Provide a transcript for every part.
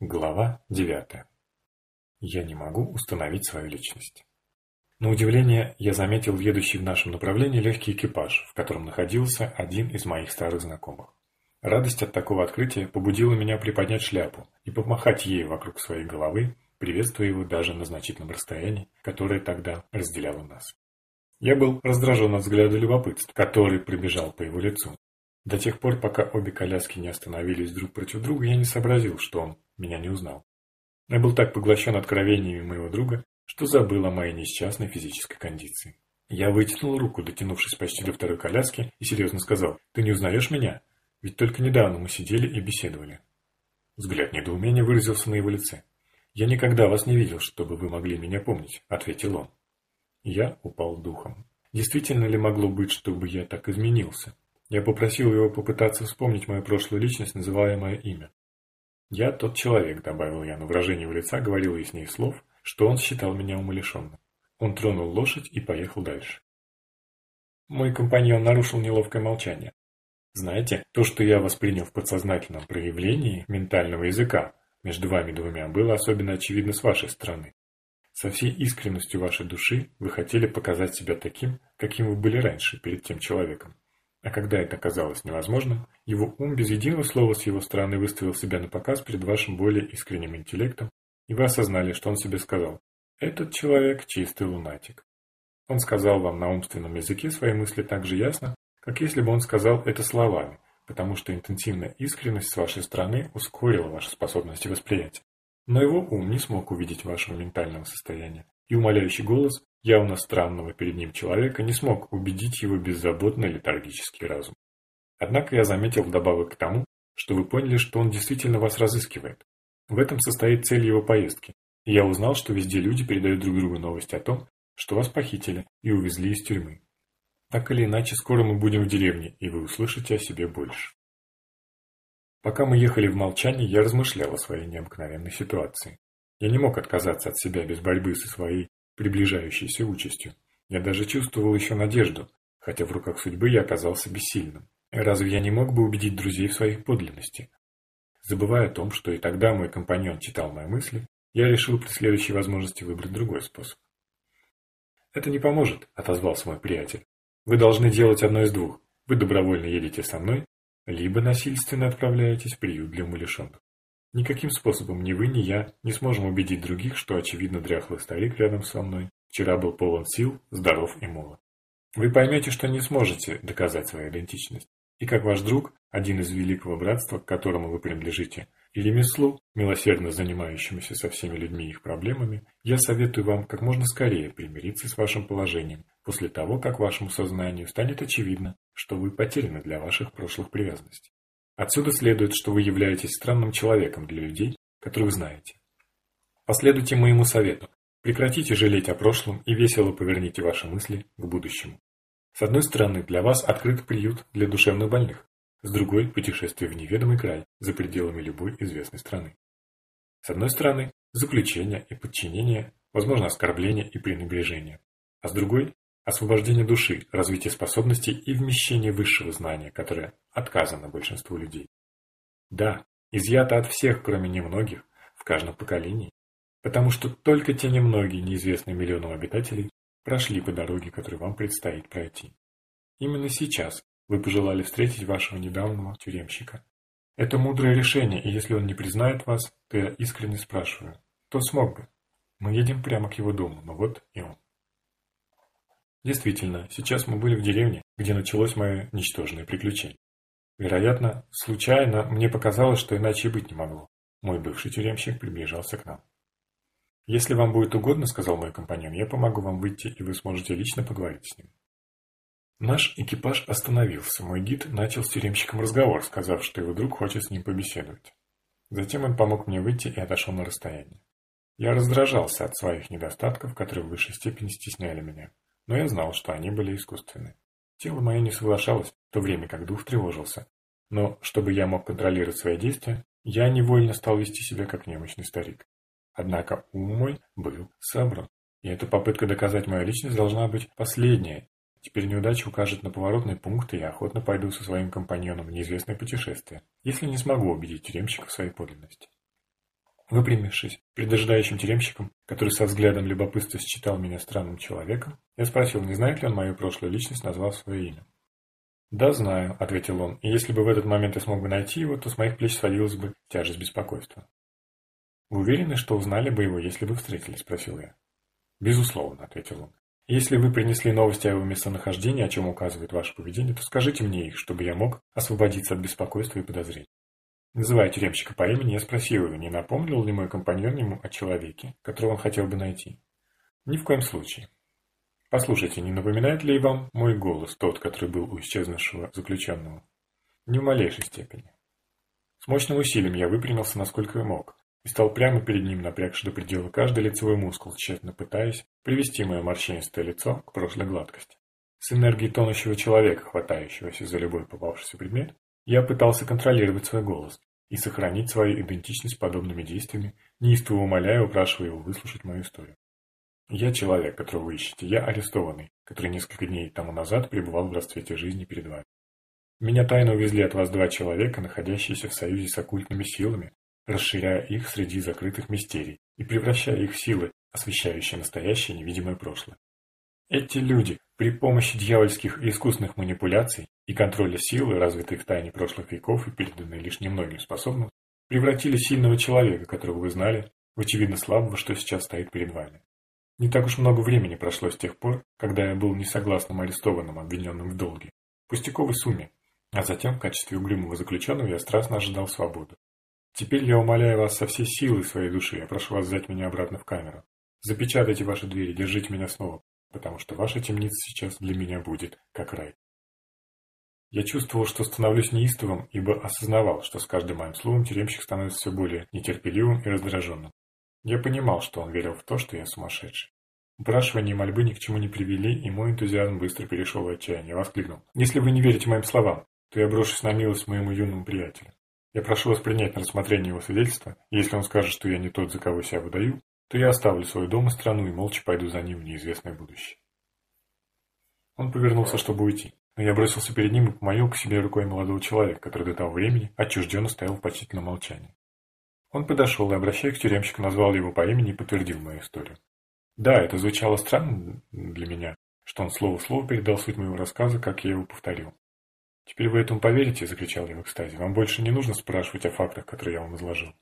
Глава 9. Я не могу установить свою личность. На удивление, я заметил едущий в нашем направлении легкий экипаж, в котором находился один из моих старых знакомых. Радость от такого открытия побудила меня приподнять шляпу и помахать ею вокруг своей головы, приветствуя его даже на значительном расстоянии, которое тогда разделяло нас. Я был раздражен от взгляда любопытства, который пробежал по его лицу. До тех пор, пока обе коляски не остановились друг против друга, я не сообразил, что он меня не узнал. Я был так поглощен откровениями моего друга, что забыл о моей несчастной физической кондиции. Я вытянул руку, дотянувшись почти до второй коляски, и серьезно сказал, «Ты не узнаешь меня? Ведь только недавно мы сидели и беседовали». Взгляд недоумения выразился на его лице. «Я никогда вас не видел, чтобы вы могли меня помнить», — ответил он. Я упал духом. Действительно ли могло быть, чтобы я так изменился? Я попросил его попытаться вспомнить мою прошлую личность, называя мое имя. «Я тот человек», — добавил я, но выражение его лица говорило яснее слов, что он считал меня умалишенным. Он тронул лошадь и поехал дальше. Мой компаньон нарушил неловкое молчание. Знаете, то, что я воспринял в подсознательном проявлении ментального языка между вами двумя, было особенно очевидно с вашей стороны. Со всей искренностью вашей души вы хотели показать себя таким, каким вы были раньше, перед тем человеком. А когда это казалось невозможным, его ум без единого слова с его стороны выставил себя на показ перед вашим более искренним интеллектом, и вы осознали, что он себе сказал. Этот человек чистый лунатик. Он сказал вам на умственном языке свои мысли так же ясно, как если бы он сказал это словами, потому что интенсивная искренность с вашей стороны ускорила ваши способности восприятия. Но его ум не смог увидеть вашего ментального состояния, и умоляющий голос явно странного перед ним человека не смог убедить его беззаботный летаргический разум. Однако я заметил вдобавок к тому, что вы поняли, что он действительно вас разыскивает. В этом состоит цель его поездки, и я узнал, что везде люди передают друг другу новости о том, что вас похитили и увезли из тюрьмы. Так или иначе, скоро мы будем в деревне, и вы услышите о себе больше. Пока мы ехали в молчании, я размышлял о своей необыкновенной ситуации. Я не мог отказаться от себя без борьбы со своей приближающейся участью. Я даже чувствовал еще надежду, хотя в руках судьбы я оказался бессильным. Разве я не мог бы убедить друзей в своей подлинности? Забывая о том, что и тогда мой компаньон читал мои мысли, я решил при следующей возможности выбрать другой способ. «Это не поможет», — отозвался мой приятель. «Вы должны делать одно из двух. Вы добровольно едете со мной, либо насильственно отправляетесь в приют для умалишенных. Никаким способом ни вы, ни я не сможем убедить других, что, очевидно, дряхлый старик рядом со мной вчера был полон сил, здоров и молод. Вы поймете, что не сможете доказать свою идентичность. И как ваш друг, один из великого братства, к которому вы принадлежите, и ремеслу, милосердно занимающемуся со всеми людьми и их проблемами, я советую вам как можно скорее примириться с вашим положением, после того, как вашему сознанию станет очевидно, что вы потеряны для ваших прошлых привязанностей. Отсюда следует, что вы являетесь странным человеком для людей, которых знаете. Последуйте моему совету. Прекратите жалеть о прошлом и весело поверните ваши мысли к будущему. С одной стороны, для вас открыт приют для душевных больных, с другой – путешествие в неведомый край за пределами любой известной страны. С одной стороны, заключение и подчинение, возможно оскорбление и пренебрежение, а с другой освобождение души, развитие способностей и вмещение высшего знания, которое отказано большинству людей. Да, изъято от всех, кроме немногих, в каждом поколении, потому что только те немногие, неизвестные миллионам обитателей, прошли по дороге, которую вам предстоит пройти. Именно сейчас вы пожелали встретить вашего недавнего тюремщика. Это мудрое решение, и если он не признает вас, то я искренне спрашиваю, кто смог бы? Мы едем прямо к его дому, но вот и он. Действительно, сейчас мы были в деревне, где началось мое ничтожное приключение. Вероятно, случайно мне показалось, что иначе и быть не могло. Мой бывший тюремщик приближался к нам. «Если вам будет угодно, — сказал мой компаньон, — я помогу вам выйти, и вы сможете лично поговорить с ним». Наш экипаж остановился. Мой гид начал с тюремщиком разговор, сказав, что его друг хочет с ним побеседовать. Затем он помог мне выйти и отошел на расстояние. Я раздражался от своих недостатков, которые в высшей степени стесняли меня но я знал, что они были искусственны. Тело мое не соглашалось, в то время как дух тревожился. Но, чтобы я мог контролировать свои действия, я невольно стал вести себя как немощный старик. Однако ум мой был собран, и эта попытка доказать мою личность должна быть последняя. Теперь неудача укажет на поворотный пункт, и я охотно пойду со своим компаньоном в неизвестное путешествие, если не смогу убедить тюремщика в своей подлинности. Выпрямившись перед ожидающим тюремщиком, который со взглядом любопытства считал меня странным человеком, я спросил, не знает ли он мою прошлую личность, назвав свое имя. «Да, знаю», — ответил он, — «и если бы в этот момент я смог бы найти его, то с моих плеч свалилась бы тяжесть беспокойства». «Вы уверены, что узнали бы его, если бы встретились?» – спросил я. «Безусловно», – ответил он. «Если вы принесли новости о его местонахождении, о чем указывает ваше поведение, то скажите мне их, чтобы я мог освободиться от беспокойства и подозрений». Называя тюремщика по имени, я спросил его, не напомнил ли мой компаньон ему о человеке, которого он хотел бы найти. «Ни в коем случае». «Послушайте, не напоминает ли вам мой голос, тот, который был у исчезнувшего заключенного?» «Ни в малейшей степени». С мощным усилием я выпрямился, насколько мог, и стал прямо перед ним, напрягши до предела каждый лицевой мускул, тщетно пытаясь привести мое морщинистое лицо к прошлой гладкости. С энергией тонущего человека, хватающегося за любой попавшийся предмет, я пытался контролировать свой голос и сохранить свою идентичность подобными действиями, неистово умоляя, упрашивая его выслушать мою историю. Я человек, которого вы ищете, я арестованный, который несколько дней тому назад пребывал в расцвете жизни перед вами. Меня тайно увезли от вас два человека, находящиеся в союзе с оккультными силами, расширяя их среди закрытых мистерий и превращая их в силы, освещающие настоящее невидимое прошлое. Эти люди при помощи дьявольских и искусственных манипуляций и контроля силы, развитой в тайне прошлых веков и переданной лишь немногим способным, превратили сильного человека, которого вы знали, в очевидно слабого, что сейчас стоит перед вами. Не так уж много времени прошло с тех пор, когда я был несогласным арестованным, обвиненным в долге, пустяковой сумме, а затем в качестве угрюмого заключенного я страстно ожидал свободы. Теперь я умоляю вас со всей силы своей души, я прошу вас взять меня обратно в камеру. Запечатайте ваши двери, держите меня снова, потому что ваша темница сейчас для меня будет как рай. Я чувствовал, что становлюсь неистовым, ибо осознавал, что с каждым моим словом тюремщик становится все более нетерпеливым и раздраженным. Я понимал, что он верил в то, что я сумасшедший. Упрашивания и мольбы ни к чему не привели, и мой энтузиазм быстро перешел в отчаяние. Воскликнул. «Если вы не верите моим словам, то я брошусь на милость моему юному приятелю. Я прошу вас принять на рассмотрение его свидетельства, если он скажет, что я не тот, за кого себя выдаю, то я оставлю свой дом и страну и молча пойду за ним в неизвестное будущее. Он повернулся, чтобы уйти, но я бросился перед ним и поманил к себе рукой молодого человека, который до того времени отчужденно стоял в почтительном молчании. Он подошел и, обращаясь к тюремщику, назвал его по имени и подтвердил мою историю. Да, это звучало странно для меня, что он слово в слово передал суть моего рассказа, как я его повторил. «Теперь вы этому поверите?» – закричал я в экстазе. «Вам больше не нужно спрашивать о фактах, которые я вам изложил».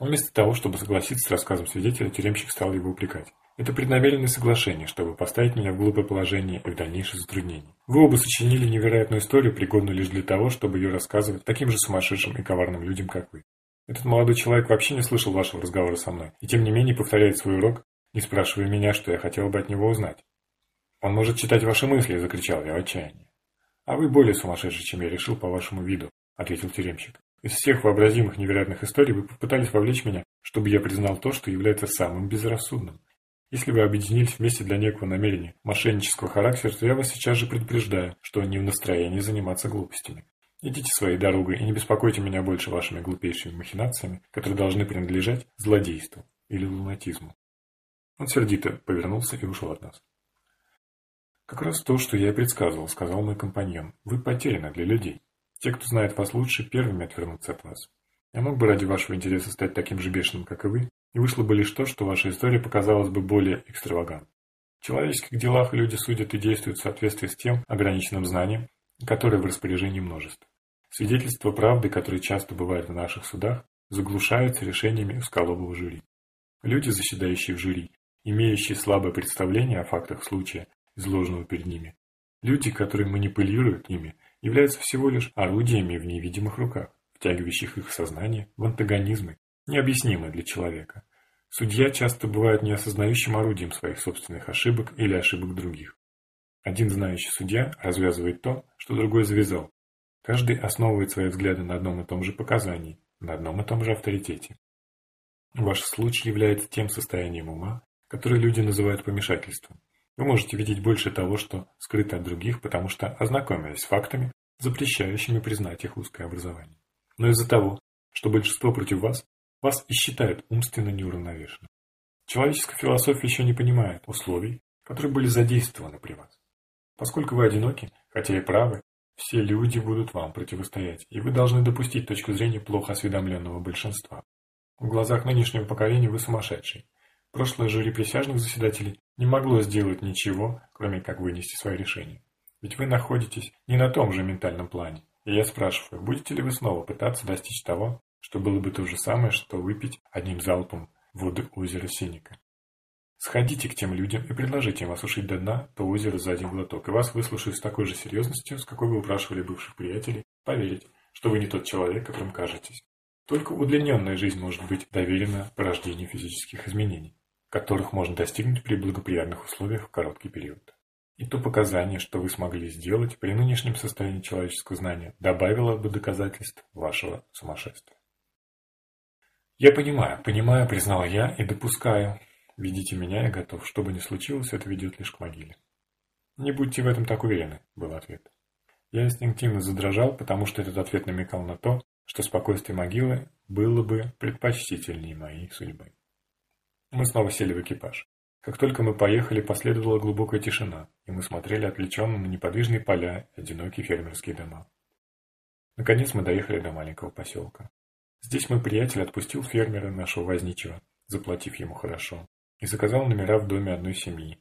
Но вместо того, чтобы согласиться с рассказом свидетеля, тюремщик стал его упрекать. Это преднамеренное соглашение, чтобы поставить меня в глупое положение и в дальнейшее затруднение. Вы оба сочинили невероятную историю, пригодную лишь для того, чтобы ее рассказывать таким же сумасшедшим и коварным людям, как вы. Этот молодой человек вообще не слышал вашего разговора со мной, и тем не менее повторяет свой урок, не спрашивая меня, что я хотел бы от него узнать. «Он может читать ваши мысли!» – закричал я в отчаянии. «А вы более сумасшедший, чем я решил по вашему виду», — ответил тюремщик. «Из всех вообразимых невероятных историй вы попытались вовлечь меня, чтобы я признал то, что является самым безрассудным. Если вы объединились вместе для некого намерения мошеннического характера, то я вас сейчас же предупреждаю, что не в настроении заниматься глупостями. Идите своей дорогой и не беспокойте меня больше вашими глупейшими махинациями, которые должны принадлежать злодейству или лунатизму». Он сердито повернулся и ушел от нас. «Как раз то, что я и предсказывал», — сказал мой компаньон. «Вы потеряны для людей. Те, кто знает вас лучше, первыми отвернутся от вас. Я мог бы ради вашего интереса стать таким же бешеным, как и вы, и вышло бы лишь то, что ваша история показалась бы более экстравагантной. В человеческих делах люди судят и действуют в соответствии с тем ограниченным знанием, которое в распоряжении множества. Свидетельства правды, которые часто бывают в наших судах, заглушаются решениями узколобого жюри. Люди, заседающие в жюри, имеющие слабое представление о фактах случая, изложенного перед ними. Люди, которые манипулируют ими, являются всего лишь орудиями в невидимых руках, втягивающих их сознание в антагонизмы, необъяснимые для человека. Судья часто бывает неосознающим орудием своих собственных ошибок или ошибок других. Один знающий судья развязывает то, что другой завязал. Каждый основывает свои взгляды на одном и том же показании, на одном и том же авторитете. Ваш случай является тем состоянием ума, которое люди называют помешательством. Вы можете видеть больше того, что скрыто от других, потому что ознакомились с фактами, запрещающими признать их узкое образование. Но из-за того, что большинство против вас, вас и считают умственно неуравновешенным. Человеческая философия еще не понимает условий, которые были задействованы при вас. Поскольку вы одиноки, хотя и правы, все люди будут вам противостоять, и вы должны допустить точку зрения плохо осведомленного большинства. В глазах нынешнего поколения вы сумасшедший. Прошлое жюри присяжных заседателей не могло сделать ничего, кроме как вынести свое решение. Ведь вы находитесь не на том же ментальном плане. И я спрашиваю, будете ли вы снова пытаться достичь того, что было бы то же самое, что выпить одним залпом воды озера Синика? Сходите к тем людям и предложите им осушить до дна то озеро за один глоток, и вас выслушают с такой же серьезностью, с какой вы упрашивали бывших приятелей, поверить, что вы не тот человек, которым кажетесь. Только удлиненная жизнь может быть доверена порождению физических изменений, которых можно достигнуть при благоприятных условиях в короткий период. И то показание, что вы смогли сделать при нынешнем состоянии человеческого знания, добавило бы доказательств вашего сумасшествия. Я понимаю, понимаю, признал я и допускаю. Видите меня, я готов. Что бы ни случилось, это ведет лишь к могиле. Не будьте в этом так уверены, был ответ. Я инстинктивно задрожал, потому что этот ответ намекал на то, что спокойствие могилы было бы предпочтительнее моей судьбы. Мы снова сели в экипаж. Как только мы поехали, последовала глубокая тишина, и мы смотрели отвлеченно на неподвижные поля и одинокие фермерские дома. Наконец мы доехали до маленького поселка. Здесь мой приятель отпустил фермера, нашего возничего, заплатив ему хорошо, и заказал номера в доме одной семьи.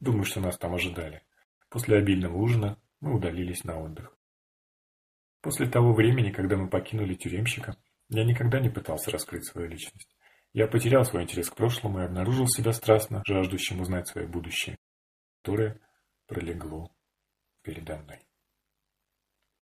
Думаю, что нас там ожидали. После обильного ужина мы удалились на отдых. После того времени, когда мы покинули тюремщика, я никогда не пытался раскрыть свою личность. Я потерял свой интерес к прошлому и обнаружил себя страстно жаждущим узнать свое будущее, которое пролегло передо мной.